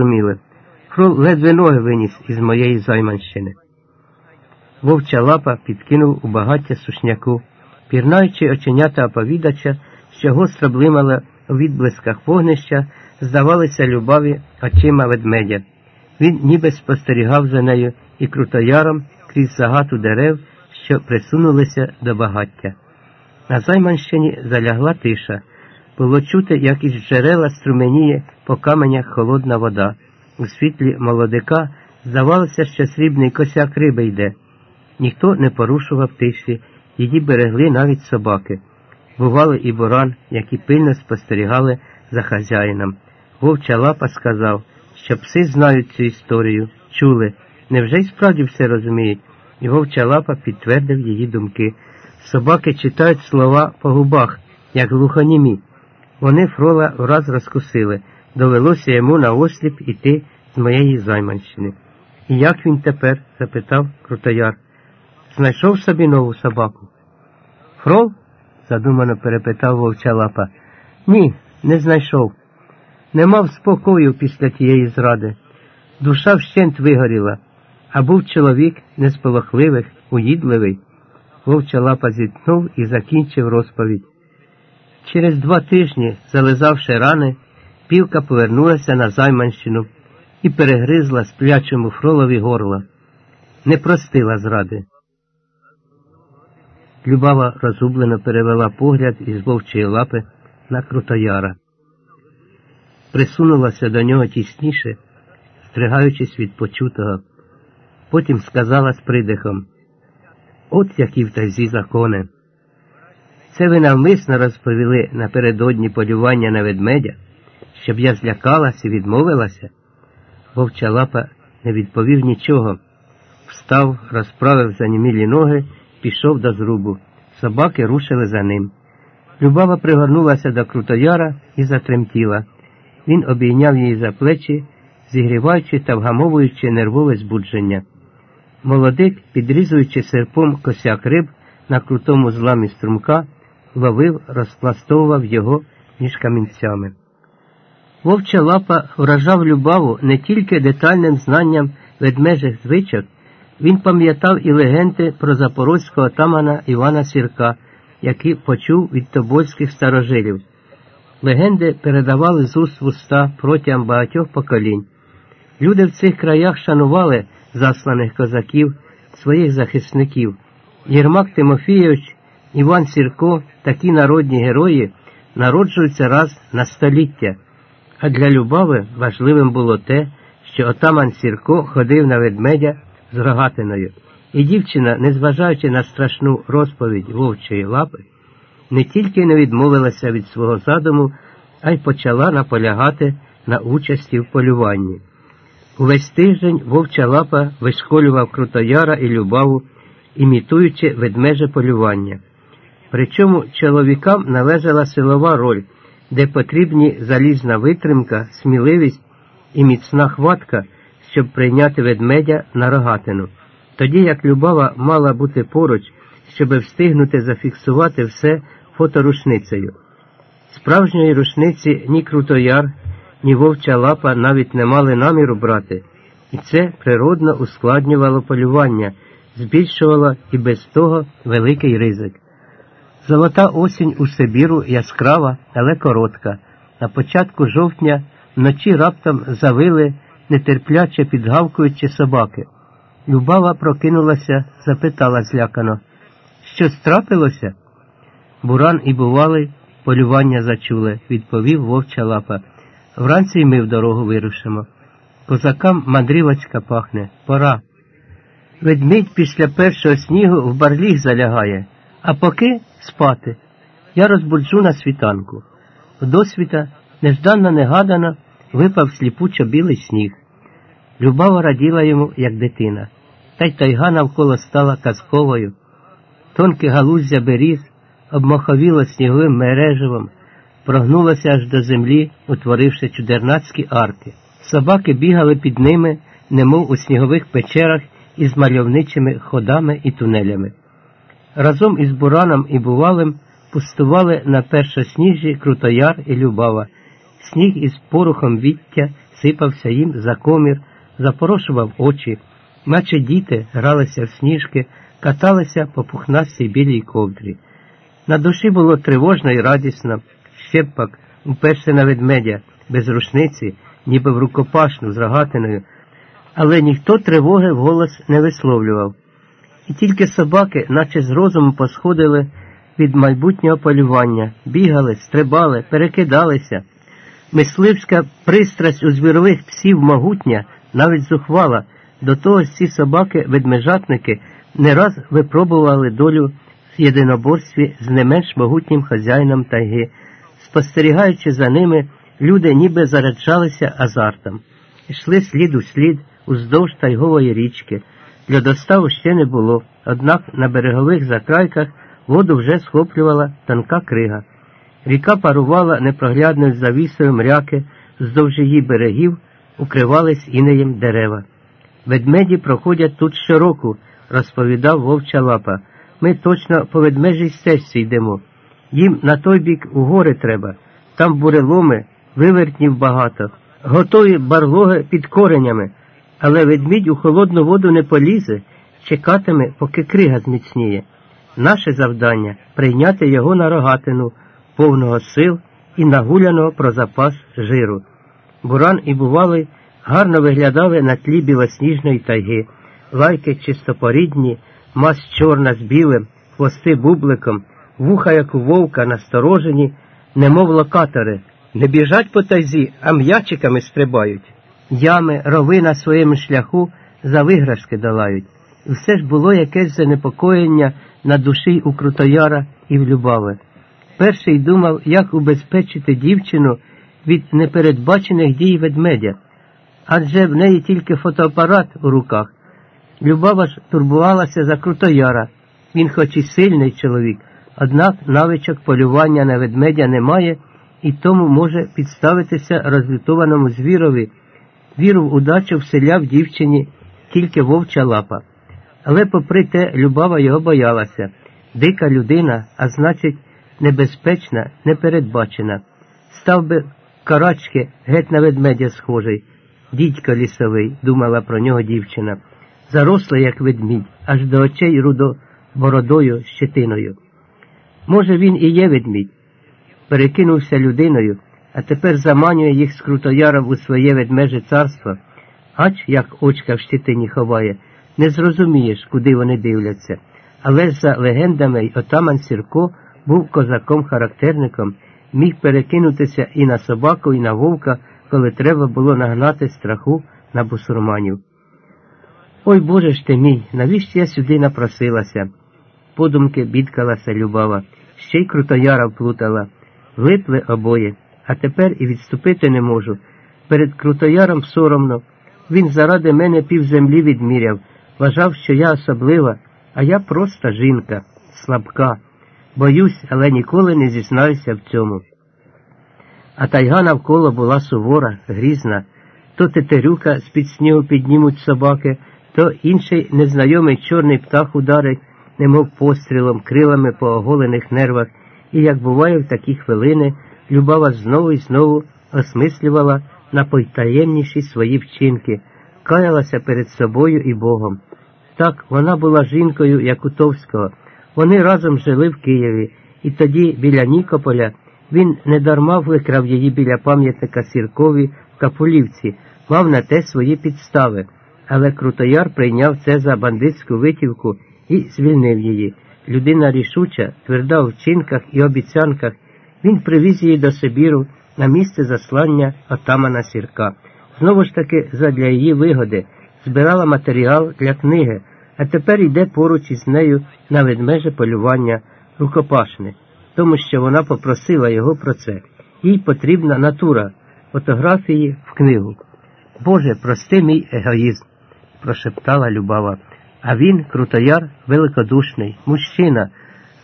зрозуміли. Фрол ледве ноги виніс із моєї займанщини. Вовча лапа підкинув у багаття сушняку, пірнаючи оченята оповідача, що гостро блимала у відблисках вогнища, здавалися любові очима ведмедя. Він ніби спостерігав за нею і крутояром крізь загату дерев, що присунулися до багаття. На Займанщині залягла тиша. Було чути, як із джерела струменіє по каменях холодна вода. У світлі молодика здавалося, що срібний косяк риби йде. Ніхто не порушував тиші, її берегли навіть собаки. Бували і боран, які пильно спостерігали за хазяїном. Вовча лапа сказав, що пси знають цю історію, чули. Невже й справді все розуміють? І вовча лапа підтвердив її думки. Собаки читають слова по губах, як глухонімі. Вони фрола враз розкусили. Довелося йому на осліп іти з моєї займанщини. І як він тепер? запитав Крутояр. Знайшов собі нову собаку. Фрол? задумано перепитав вовча лапа. Ні, не знайшов. Не мав спокою після тієї зради. Душа вщент вигоріла, а був чоловік несполохливих, уїдливий. Вовча лапа зітхнув і закінчив розповідь. Через два тижні, зализавши рани, півка повернулася на Займанщину і перегризла сплячому фролові горло. Не простила зради. Любава розгублено перевела погляд із вовчої лапи на Крутояра. Присунулася до нього тісніше, стригаючись від почутого. Потім сказала з придихом От які в тазі закони. Це ви навмисно розповіли напередодні полювання на ведмедя, щоб я злякалася і відмовилася. Вовча лапа не відповів нічого. Встав, розправив занімілі ноги, пішов до зрубу. Собаки рушили за ним. Любава пригорнулася до Крутояра і затремтіла. Він обійняв її за плечі, зігріваючи та вгамовуючи нервове збудження. Молодик, підрізуючи серпом косяк риб на крутому зламі струмка, ловив, розпластовував його між камінцями. Вовча лапа вражав любаву не тільки детальним знанням ведмежих звичок, він пам'ятав і легенди про запорозького тамана Івана Сірка, які почув від тобольських старожилів. Легенди передавали з уст в уста протягом багатьох поколінь. Люди в цих краях шанували засланих козаків, своїх захисників. Єрмак Тимофійович, Іван Сірко, такі народні герої народжуються раз на століття. А для Любави важливим було те, що отаман Сірко ходив на ведмедя з рогатиною, і дівчина, незважаючи на страшну розповідь вовчої лапи, не тільки не відмовилася від свого задуму, а й почала наполягати на участі в полюванні. Увесь тиждень вовча лапа вишколював Крутояра і Любаву, імітуючи ведмеже полювання. Причому чоловікам належала силова роль, де потрібні залізна витримка, сміливість і міцна хватка, щоб прийняти ведмедя на рогатину. Тоді як Любава мала бути поруч, щоб встигнути зафіксувати все фоторушницею. Справжньої рушниці ні Крутояр, ні вовча лапа навіть не мали наміру брати, і це природно ускладнювало полювання, збільшувало і без того великий ризик. Золота осінь у Сибіру яскрава, але коротка. На початку жовтня вночі раптом завили, нетерпляче підгавкуючи собаки. Любава прокинулася, запитала злякано Щось трапилося? Буран і бувалий полювання зачули, відповів вовча лапа. Вранці й ми в дорогу вирушимо. Козакам мандрівочка пахне, пора. Ведмідь після першого снігу в барліг залягає, а поки спати. Я розбуджу на світанку. Вдосвіта, нежданно негадано, випав сліпучо білий сніг. Любава раділа йому, як дитина, та й тайга навколо стала казковою. Тонке галуздя беріз обмаховіло сніговим мереживом, прогнулося аж до землі, утворивши чудернацькі арки. Собаки бігали під ними, немов у снігових печерах із мальовничими ходами і тунелями. Разом із Бураном і Бувалем пустували на першосніжжі Крутояр і Любава. Сніг із порухом віття сипався їм за комір, запорошував очі, наче діти гралися в сніжки, каталися по пухнастій білій ковдрі. На душі було тривожно і радісно, щепак, уперся на ведмедя, без рушниці, ніби в рукопашну з рогатиною, але ніхто тривоги вголос не висловлював. І тільки собаки, наче з розуму посходили від майбутнього полювання, бігали, стрибали, перекидалися. Мисливська пристрасть у звірових псів могутня, навіть зухвала, до того ці собаки-ведмежатники не раз випробували долю в єдиноборстві з не менш могутнім хазяїном тайги. Спостерігаючи за ними, люди ніби заряджалися азартом, йшли слід у слід уздовж тайгової річки. Льодоставу ще не було, однак на берегових закрайках воду вже схоплювала тонка крига. Ріка парувала непроглядною завісою мряки, здовж її берегів укривались інеєм дерева. Ведмеді проходять тут щороку, розповідав вовча лапа. Ми точно по ведмежій стежці йдемо. Їм на той бік у гори треба, там буреломи, вивертнів багато, готові барлоги під коренями, але ведмідь у холодну воду не полізе, чекатиме, поки крига зміцніє. Наше завдання прийняти його на рогатину, повного сил і нагуляного про запас жиру. Буран і бувалий гарно виглядали на тлі білосніжної тайги, лайки чистопорідні, мазь чорна з білим, хвости бубликом, вуха, як у вовка, насторожені, немов локатори, не біжать по тайзі, а м'ячиками стрибають. Ями, рови на своєму шляху за виграшки долають. Все ж було якесь занепокоєння на душі у Крутояра і в Любави. Перший думав, як убезпечити дівчину від непередбачених дій ведмедя, адже в неї тільки фотоапарат у руках. Любава ж турбувалася за Крутояра. Він, хоч і сильний чоловік, однак навичок полювання на ведмедя немає і тому може підставитися розлютованому звірові. Віру в удачу вселяв дівчині тільки вовча лапа. Але, попри те, Любава його боялася. Дика людина, а значить, небезпечна, непередбачена. Став би карачки геть на ведмедя схожий, дідько лісовий, думала про нього дівчина, зарослий, як ведмідь, аж до очей рудо бородою щетиною. Може, він і є ведмідь, перекинувся людиною, а тепер заманює їх з Крутояром у своє ведмеже царство, ач як очка в щитині ховає, не зрозумієш, куди вони дивляться. Але за легендами отаман Сірко був козаком-характерником, міг перекинутися і на собаку, і на вовка, коли треба було нагнати страху на бусурманів. Ой Боже ж ти мій, навіщо я сюди напросилася? Подумки бідкалася Любава, ще й крутояра вплутала. Влипли обоє, а тепер і відступити не можу. Перед крутояром соромно. Він заради мене півземлі відміряв, вважав, що я особлива, а я проста жінка, слабка. Боюсь, але ніколи не зізнаюся в цьому. А тайга навколо була сувора, грізна. То тетерюка з під снігу піднімуть собаки, то інший незнайомий чорний птах ударить, немов пострілом, крилами по оголених нервах, і, як буває в такі хвилини, Любава знову і знову осмислювала напойтаємніші свої вчинки, каялася перед собою і Богом. Так, вона була жінкою, як у Товського. Вони разом жили в Києві, і тоді, біля Нікополя, він недарма викрав її біля пам'ятника Сіркові в Капулівці, мав на те свої підстави, але Крутояр прийняв це за бандитську витівку і звільнив її. Людина рішуча, тверда в вчинках і обіцянках, він привіз її до Сибіру на місце заслання отамана Сірка. Знову ж таки, задля її вигоди, збирала матеріал для книги а тепер йде поруч із нею на ведмеже полювання рукопашне, тому що вона попросила його про це. Їй потрібна натура, фотографії в книгу. Боже, прости мій егоїзм, прошептала Любава. А він, крутояр, великодушний, мужчина,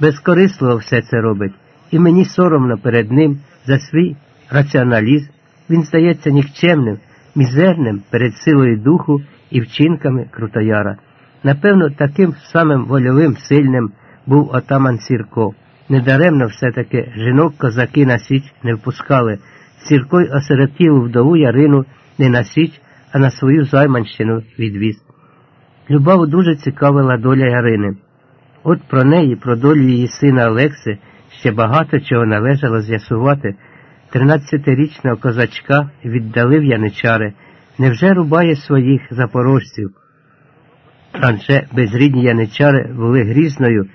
безкорисливо все це робить, і мені соромно перед ним за свій раціоналізм. Він здається нікчемним, мізерним перед силою духу і вчинками крутояра. Напевно, таким самим вольовим сильним був отаман Сірко. Недаремно все-таки жінок козаки на січ не впускали. Сірко й осиротілу вдову Ярину не на січ, а на свою займанщину відвіз. Любаву дуже цікавила доля Ярини. От про неї, про долю її сина Олекси, ще багато чого належало з'ясувати. Тринадцятирічного козачка віддали в яничари, невже рубає своїх запорожців? Адже безрідні яничари були грізною,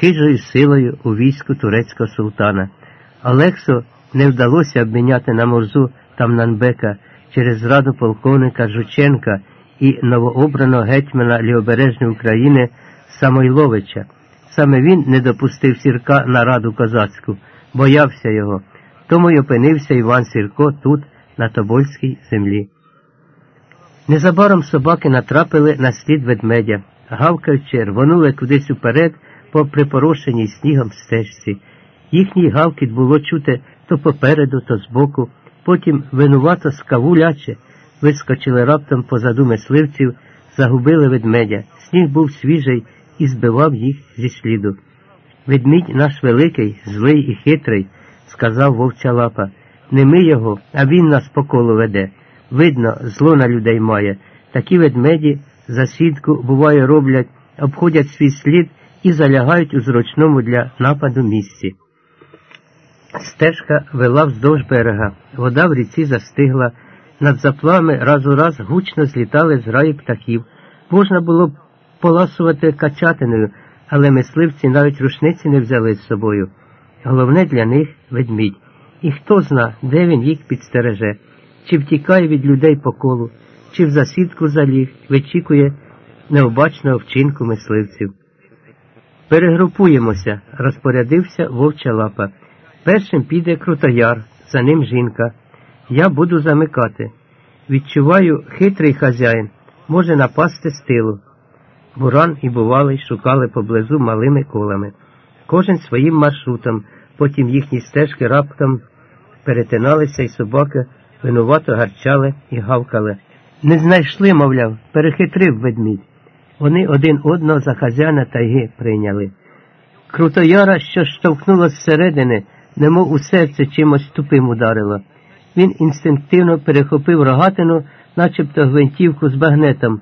хижою силою у війську турецького султана. Олексу не вдалося обміняти на морзу Тамнанбека через зраду полковника Жученка і новообраного гетьмана Лівобережної України Самойловича. Саме він не допустив сірка на раду козацьку, боявся його. Тому й опинився Іван Сірко тут, на Тобольській землі. Незабаром собаки натрапили на слід ведмедя, гавкаючи, рвонули кудись уперед по припорошеній снігом стежці. Їхній гавкіт було чути то попереду, то збоку, потім винувато скавуляче, вискочили раптом позаду мисливців, загубили ведмедя. Сніг був свіжий і збивав їх зі сліду. Ведмідь наш великий, злий і хитрий, сказав вовча лапа. Не ми його, а він нас по колу веде. Видно, зло на людей має. Такі ведмеді засідку, буває, роблять, обходять свій слід і залягають у зручному для нападу місці. Стежка вела вздовж берега, вода в ріці застигла, над заплами раз у раз гучно злітали зграї птахів. Можна було б поласувати качатиною, але мисливці навіть рушниці не взяли з собою. Головне для них ведмідь. І хто зна, де він їх підстереже, чи втікає від людей по колу, чи в засідку заліг, вичікує необачного вчинку мисливців. Перегрупуємося, розпорядився вовча лапа. Першим піде крутояр, за ним жінка. Я буду замикати. Відчуваю, хитрий хазяїн може напасти з тилу. Буран і бувалий шукали поблизу малими колами, кожен своїм маршрутом, потім їхні стежки раптом перетиналися, і собаки винувато гарчали і гавкали. Не знайшли, мовляв, перехитрив ведмідь. Вони один одного за хазяїна тайги прийняли. Крутояра, що штовхнуло зсередини, немов у серце чимось тупим ударило. Він інстинктивно перехопив рогатину, начебто гвинтівку з багнетом,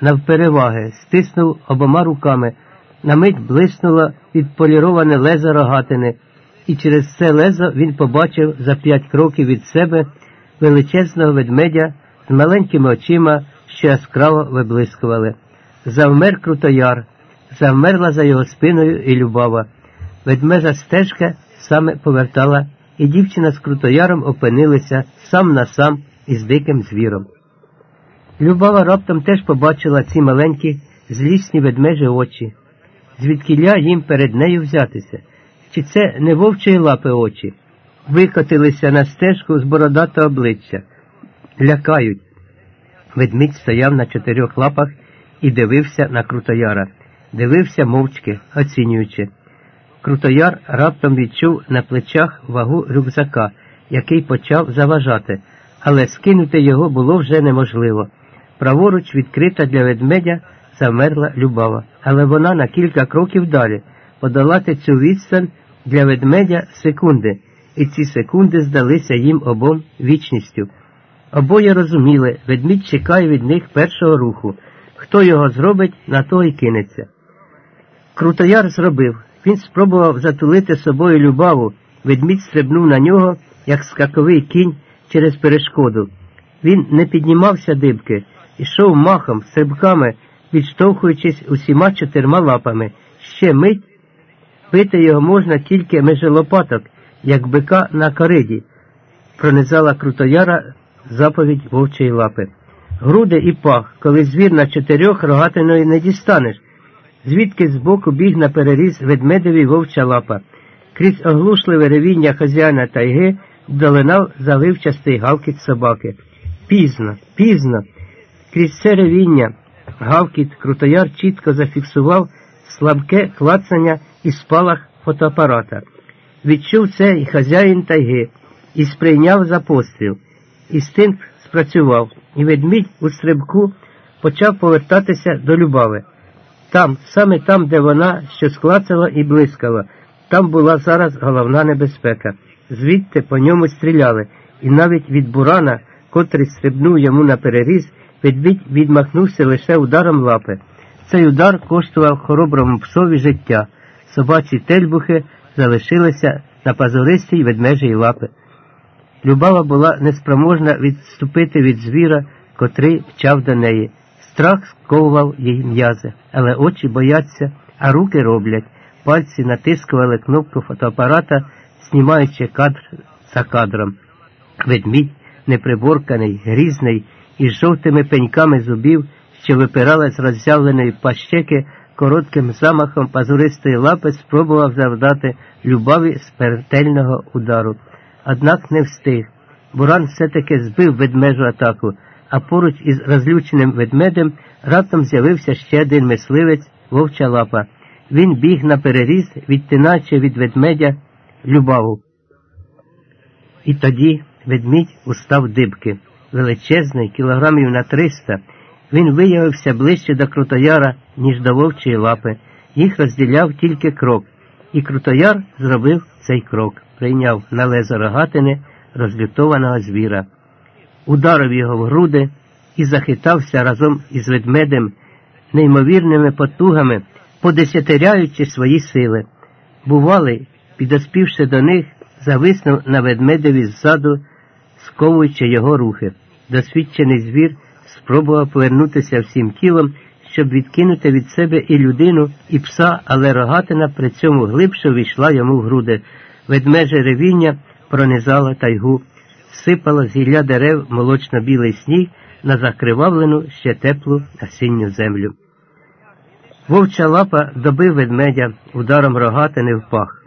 навпереваги, стиснув обома руками, на мить блиснуло відполіроване лезо рогатини, і через це лезо він побачив за п'ять кроків від себе величезного ведмедя з маленькими очима, що яскраво виблискували. Завмер крутояр, завмерла за його спиною і любава. Ведмежа стежка саме повертала, і дівчина з крутояром опинилися сам на сам із диким звіром. Любава раптом теж побачила ці маленькі злісні ведмежі очі, звідкіля їм перед нею взятися, чи це не вовчої лапи очі, викотилися на стежку з бородатого обличчя, лякають. Ведмідь стояв на чотирьох лапах і дивився на крутояра, дивився мовчки, оцінюючи. Крутояр раптом відчув на плечах вагу рюкзака, який почав заважати, але скинути його було вже неможливо. Праворуч відкрита для ведмедя замерла любава, але вона на кілька кроків далі подолати цю відстань для ведмедя секунди, і ці секунди здалися їм обом вічністю. Обоє розуміли, ведмідь чекає від них першого руху. Хто його зробить, на то й кинеться. Крутояр зробив. Він спробував затулити собою любаву, ведмідь стрибнув на нього, як скаковий кінь через перешкоду. Він не піднімався дибки, ішов махом, стрибками, відштовхуючись усіма чотирма лапами. Ще мить пити його можна тільки межи лопаток, як бика на кориді, пронизала крутояра заповідь вовчої лапи. Груди і пах, коли звір на чотирьох рогатиною не дістанеш звідки збоку біг на переріз ведмедеві вовча лапа. Крізь оглушливе ревіння хазяїна тайги долинав заливчастий гавкіт собаки. Пізно, пізно. Крізь це ревіння гавкіт крутояр чітко зафіксував слабке клацання і спалах фотоапарата. Відчув це і хазяїн тайги і сприйняв за постріл. Інстинкт спрацював, і ведмідь у стрибку почав повертатися до любави. Там, саме там, де вона що склацала і блискала, там була зараз головна небезпека. Звідти по ньому стріляли, і навіть від бурана котрий стрибнув йому на переріз, ведмідь відмахнувся лише ударом лапи. Цей удар коштував хороброму псові життя. Собачі тельбухи залишилися на пазуристій ведмежій лапи. Любава була неспроможна відступити від звіра, котрий вчав до неї. Страх сковував їй м'язи, але очі бояться, а руки роблять. Пальці натискували кнопку фотоапарата, знімаючи кадр за кадром. Ведмідь, неприборканий, грізний, із жовтими пеньками зубів, що випирали з роззявленої пащеки, коротким замахом пазуристої лапи спробував завдати любові смертельного удару. Однак не встиг. Буран все-таки збив ведмежу атаку, а поруч із розлюченим ведмедем раптом з'явився ще один мисливець вовча лапа. Він біг на переріз, відтинаючи від ведмедя любаву. І тоді ведмідь устав дибки. Величезний, кілограмів на триста. Він виявився ближче до Крутояра, ніж до вовчої лапи. Їх розділяв тільки крок, і Крутояр зробив цей крок, прийняв на лезо рогатини розлютованого звіра, ударив його в груди і захитався разом із ведмедем неймовірними потугами, подесятеряючи свої сили. Бувалий, підоспівши до них, зависнув на ведмедеві ззаду, сковуючи його рухи. Досвідчений звір спробував повернутися всім тілом, щоб відкинути від себе і людину, і пса, але рогатина при цьому глибше війшла йому в груди. Ведмеже ревіння пронизало тайгу, сипало з гілля дерев молочно-білий сніг на закривавлену ще теплу осінню землю. Вовча лапа добив ведмедя ударом рогатини в пах,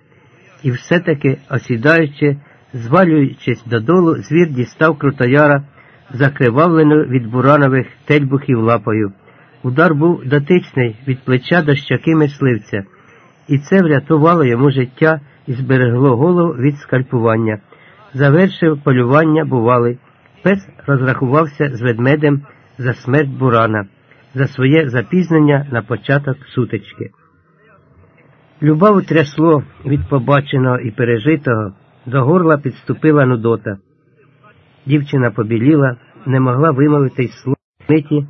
і все-таки, осідаючи, звалюючись додолу, звір дістав крутояра, закривавлену від буранових тельбухів лапою. Удар був дотичний від плеча до щоки мисливця, і це врятувало йому життя і зберегло голову від скальпування. Завершив полювання бувалий. Пес розрахувався з ведмедем за смерть бурана, за своє запізнення на початок сутички. Любаву трясло від побаченого і пережитого, до горла підступила Нудота. Дівчина побіліла, не могла вимовити й слова миті,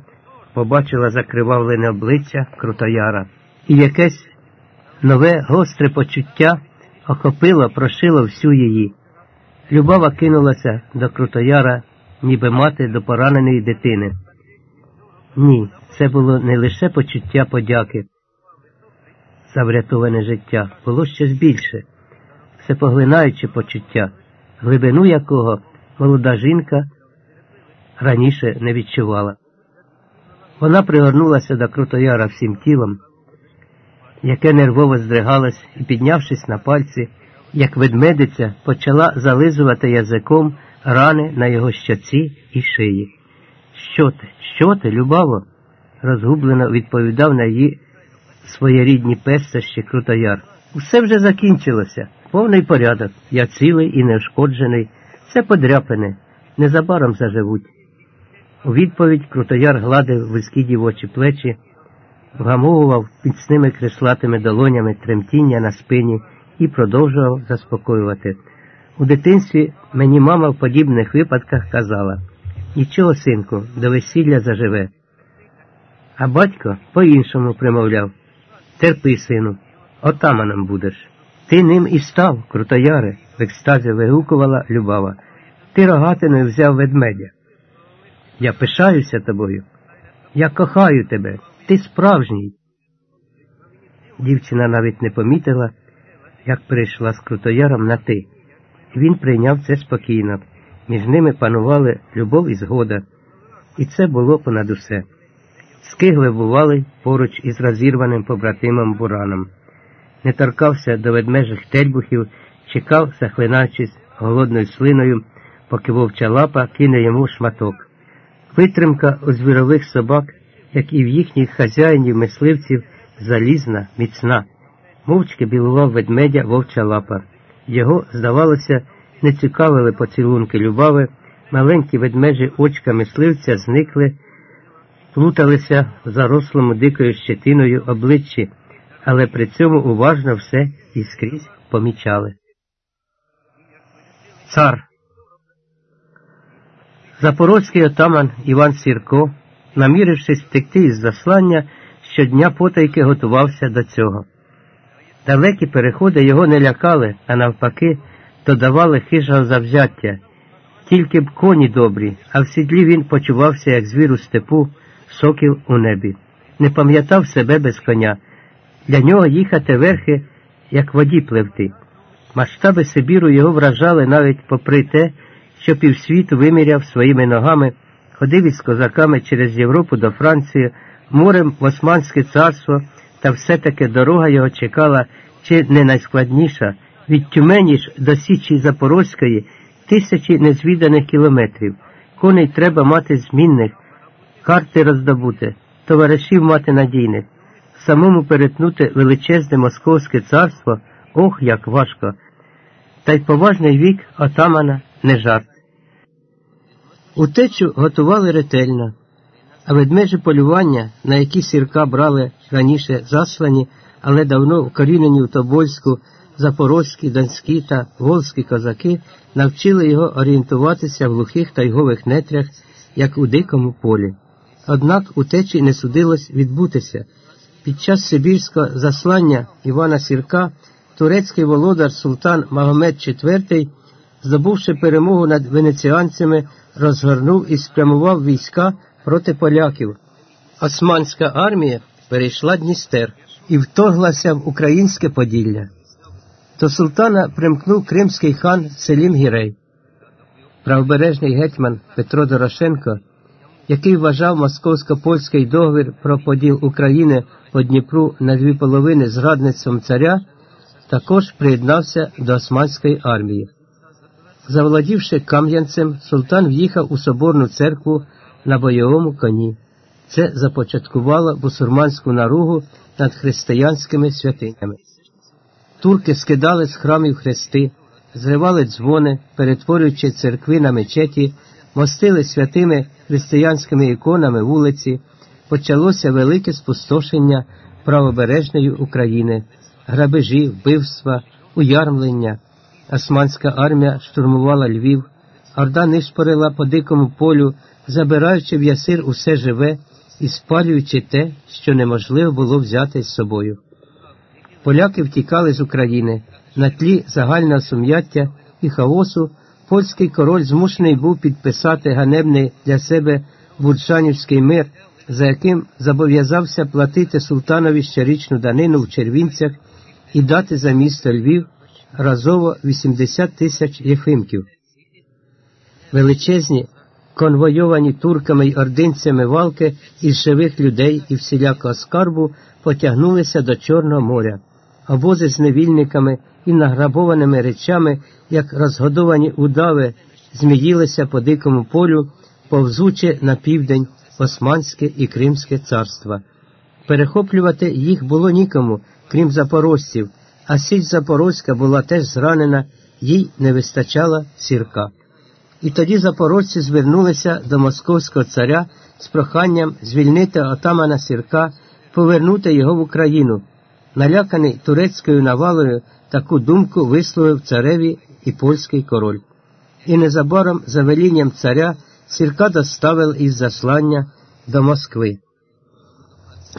побачила закривавлене обличчя Крутояра. І якесь нове гостре почуття охопило, прошило всю її. Любава кинулася до Крутояра, ніби мати до пораненої дитини. Ні, це було не лише почуття подяки за врятоване життя, було щось більше, всепоглинаюче почуття, глибину якого молода жінка раніше не відчувала. Вона пригорнулася до Крутояра всім тілом, яке нервово здригалось і, піднявшись на пальці, як ведмедиця, почала зализувати язиком рани на його щоці і шиї. Що ти, що ти, любаво? розгублено відповідав на її своєрідні пестощі Крутояр. Усе вже закінчилося, повний порядок, я цілий і неушкоджений, все подряпане, незабаром заживуть. У відповідь Крутояр гладив вузькі дівочі плечі, вгамовував піцними креслатими долонями тремтіння на спині і продовжував заспокоювати. У дитинстві мені мама в подібних випадках казала нічого, синку, до весілля заживе. А батько по-іншому примовляв терпи, сину, отаманом будеш. Ти ним і став, крутояре, в екстазі вигукувала Любава. Ти рогатиною взяв ведмедя. Я пишаюся тобою. Я кохаю тебе, ти справжній. Дівчина навіть не помітила, як прийшла з крутояром на ти. Він прийняв це спокійно. Між ними панували любов і згода, і це було понад усе. Скигли бували поруч із розірваним побратимом Бураном. Не торкався до ведмежих тельбухів, чекав, захлинаючись голодною слиною, поки вовча лапа кине йому шматок. Витримка у звірових собак, як і в їхніх хазяїнів мисливців, залізна, міцна. Мовчки білував ведмедя вовча лапа. Його, здавалося, не цікавили поцілунки любави, маленькі ведмежі очка мисливця зникли, плуталися в зарослому дикою щетиною обличчі, але при цьому уважно все і скрізь помічали. Цар Запорозький отаман Іван Сірко, намірившись втекти із заслання, щодня потайки готувався до цього. Далекі переходи його не лякали, а навпаки, додавали хижого завзяття. Тільки б коні добрі, а в сідлі він почувався, як звір у степу, сокіл у небі. Не пам'ятав себе без коня. Для нього їхати верхи, як воді пливти. Масштаби Сибіру його вражали навіть попри те, що півсвіту виміряв своїми ногами, ходив із козаками через Європу до Франції, морем в Османське царство, та все-таки дорога його чекала чи не найскладніша, від Тюмені ж до Січі Запорозької тисячі незвіданих кілометрів. Коней треба мати змінних, карти роздобути, товаришів мати надійних, самому перетнути величезне Московське царство, ох, як важко. Та й поважний вік отамана не жарт. Утечу готували ретельно, а ведмежі полювання, на які сірка брали раніше заслані, але давно вкорінені в Тобольську, запорозькі, донські та волзькі козаки, навчили його орієнтуватися в глухих тайгових нетрях, як у дикому полі. Однак утечі не судилось відбутися. Під час Сибірського заслання Івана Сірка турецький володар Султан Магомед IV, здобувши перемогу над венеціанцями, розгорнув і спрямував війська проти поляків. Османська армія перейшла Дністер і вторглася в українське Поділля. До султана примкнув кримський хан Селім Гірей. Правобережний гетьман Петро Дорошенко, який вважав московсько-польський договір про поділ України по Дніпру на дві половини зрадництвом царя, також приєднався до Османської армії. Заволодівши Кам'янцем, султан в'їхав у соборну церкву на бойовому коні. Це започаткувало бусурманську наругу над християнськими святинями. Турки скидали з храмів хрести, зривали дзвони, перетворюючи церкви на мечеті, мостили святими християнськими іконами вулиці, почалося велике спустошення правобережної України, грабежі, вбивства, уярмлення. Османська армія штурмувала Львів, Орда нишпорила по дикому полю, забираючи в ясир усе живе і спалюючи те, що неможливо було взяти з собою. Поляки втікали з України на тлі загального сум'яття і хаосу. Польський король змушений був підписати ганебний для себе Бурчанівський мир, за яким зобов'язався платити султанові щорічну данину в червінцях і дати за місто Львів разово 80 тисяч єфимків. Величезні, конвойовані турками й ординцями валки із живих людей і всілякого скарбу потягнулися до Чорного моря, обози з невільниками і награбованими речами, як розгодовані удави, зміїлися по дикому полю, повзучи на південь Османське і Кримське царства. Перехоплювати їх було нікому, крім запорожців, а сіль Запорозька була теж зранена, їй не вистачало сірка. І тоді запорожці звернулися до московського царя з проханням звільнити отамана сірка, повернути його в Україну. Наляканий турецькою навалою таку думку висловив цареві і польський король. І незабаром за велінням царя сірка доставив із заслання до Москви.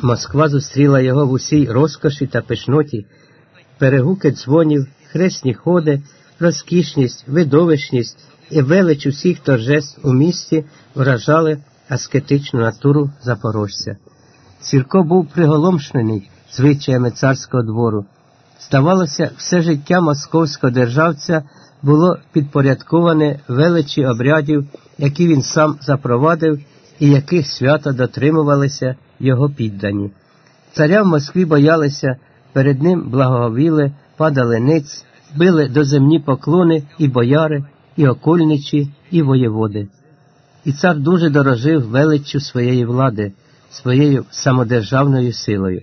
Москва зустріла його в усій розкоші та пишноті, перегуки дзвонів, хресні ходи, розкішність, видовищність і велич усіх торжеств у місті вражали аскетичну натуру запорожця. Сірко був приголомшений звичаями царського двору. Здавалося, все життя московського державця було підпорядковане величі обрядів, які він сам запровадив і яких свято дотримувалися його піддані. Царя в Москві боялися, перед ним благоговіли, падали ниць, били доземні поклони і бояри, і окольничі, і воєводи. І цар дуже дорожив величчю своєї влади, своєю самодержавною силою.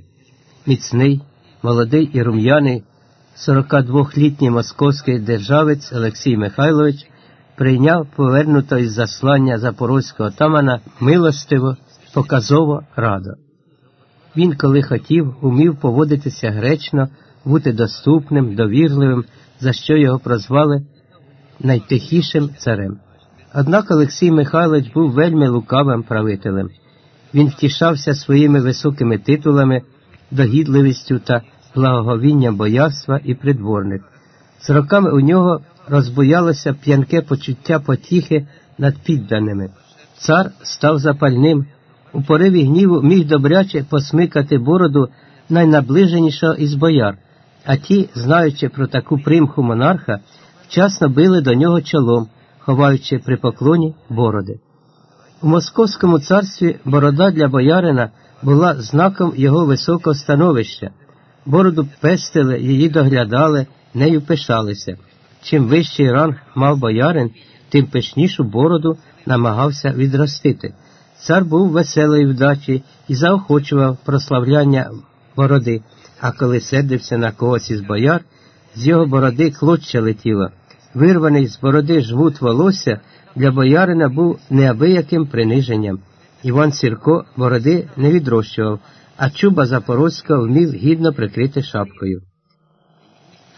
Міцний, молодий і рум'яний, 42-літній московський державець Олексій Михайлович прийняв повернуто із заслання запорозького тамана милостиво, показово радо. Він, коли хотів, умів поводитися гречно, бути доступним, довірливим, за що його прозвали найтихішим царем. Однак Олексій Михайлович був вельми лукавим правителем. Він втішався своїми високими титулами, догідливістю та благоговінням боярства і придворних. З роками у нього розбоялося п'янке почуття потіхи над підданими. Цар став запальним, у пориві гніву міг добряче посмикати бороду найнаближенішого із бояр, а ті, знаючи про таку примху монарха, вчасно били до нього чолом, ховаючи при поклоні бороди. У Московському царстві борода для боярина була знаком його високого становища. Бороду пестили, її доглядали, нею пишалися. Чим вищий ранг мав боярин, тим пишнішу бороду намагався відростити. Цар був веселої вдачі і заохочував прославляння бороди, а коли сердився на когось із бояр, з його бороди клоччя летіло. Вирваний з бороди жгут волосся для боярина був неабияким приниженням. Іван Сірко бороди не відрощував, а чуба Запорозька вмів гідно прикрити шапкою.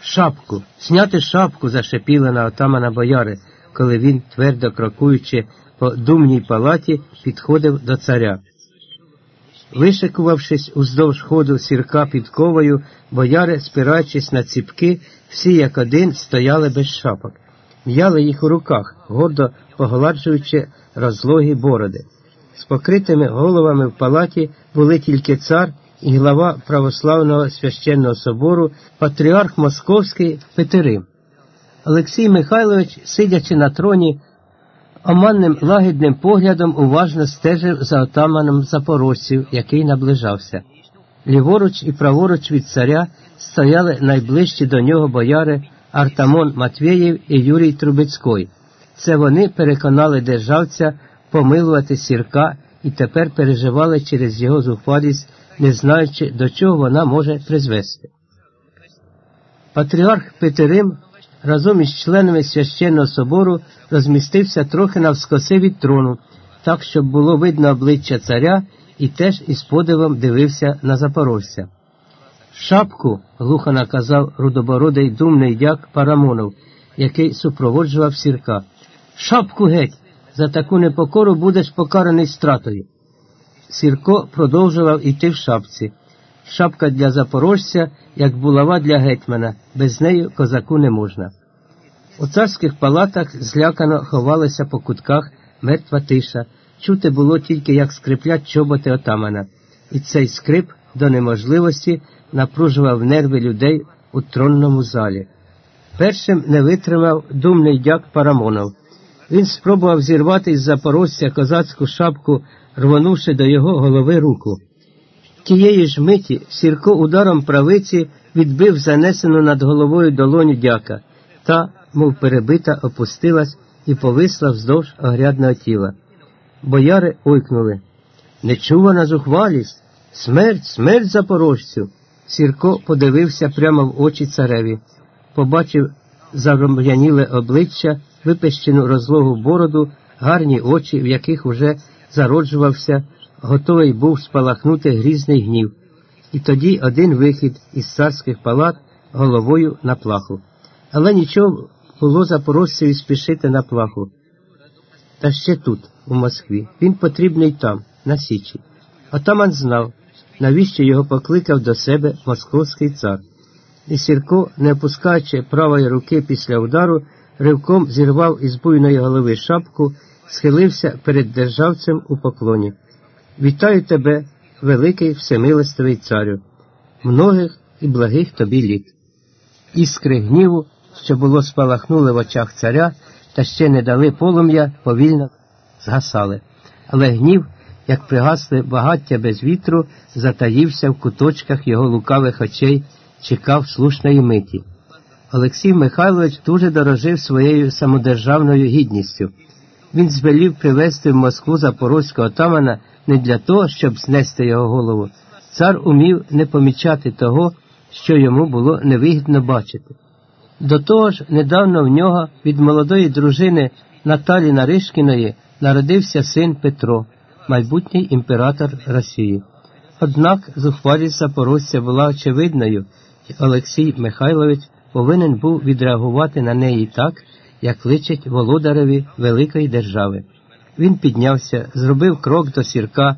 Шапку, сняти шапку, зашепіли на отамана бояри, коли він, твердо крокуючи по думній палаті, підходив до царя. Вишикувавшись уздовж ходу сірка під ковою, бояри, спираючись на ціпки, всі як один стояли без шапок, м'яли їх у руках, гордо погладжуючи розлогі бороди. З покритими головами в палаті були тільки цар і глава православного священного собору, патріарх Московський Петерим. Олексій Михайлович, сидячи на троні, оманним лагідним поглядом уважно стежив за отаманом запорожців, який наближався. Ліворуч і праворуч від царя стояли найближчі до нього бояри Артамон Матвєєв і Юрій Трубецький. Це вони переконали державця помилувати сірка і тепер переживали через його зухвалість, не знаючи, до чого вона може призвести. Патріарх Петерим разом із членами священного собору розмістився трохи навскоси від трону, так, щоб було видно обличчя царя і теж із подивом дивився на запорожця. Шапку, глухо наказав рудобородий думний дяк Парамонов, який супроводжував сірка. Шапку геть! За таку непокору будеш покараний стратою. Сірко продовжував іти в шапці. Шапка для запорожця, як булава для гетьмана, без неї козаку не можна. У царських палатах злякано ховалися по кутках мертва тиша. Чути було тільки, як скриплять чоботи отамана, і цей скрип до неможливості напружував нерви людей у тронному залі. Першим не витримав думний дяк Парамонов. Він спробував зірвати із запорожця козацьку шапку, рвонувши до його голови руку. Тієї ж миті Сірко ударом правиці відбив занесену над головою долоню дяка, та, мов перебита, опустилась і повисла вздовж огрядного тіла. Бояри ойкнули. Нечувана зухвалість, смерть, смерть запорожцю. Сірко подивився прямо в очі цареві, побачив заром'яніле обличчя, випещену розлогу бороду, гарні очі, в яких уже зароджувався, готовий був спалахнути грізний гнів. І тоді один вихід із царських палат головою на плаху. Але нічого було запорожцеві спішити на плаху. Та ще тут, у Москві, він потрібний там, на Січі. Отаман знав, навіщо його покликав до себе московський цар. І Сірко, не опускаючи правої руки після удару, ривком зірвав із буйної голови шапку, схилився перед державцем у поклоні. Вітаю тебе, великий всемилостивий царю, многих і благих тобі літ. Іскри гніву, що було спалахнули в очах царя, та ще не дали полум'я, повільно згасали. Але гнів, як пригасли багаття без вітру, затаївся в куточках його лукавих очей, чекав слушної миті. Олексій Михайлович дуже дорожив своєю самодержавною гідністю. Він звелів привезти в Москву запорозького отамана не для того, щоб знести його голову. Цар умів не помічати того, що йому було невигідно бачити. До того ж, недавно в нього від молодої дружини Наталі Наришкіної народився син Петро, майбутній імператор Росії. Однак зухвалість запорожця була очевидною, і Олексій Михайлович повинен був відреагувати на неї так, як личить володареві великої держави. Він піднявся, зробив крок до сірка,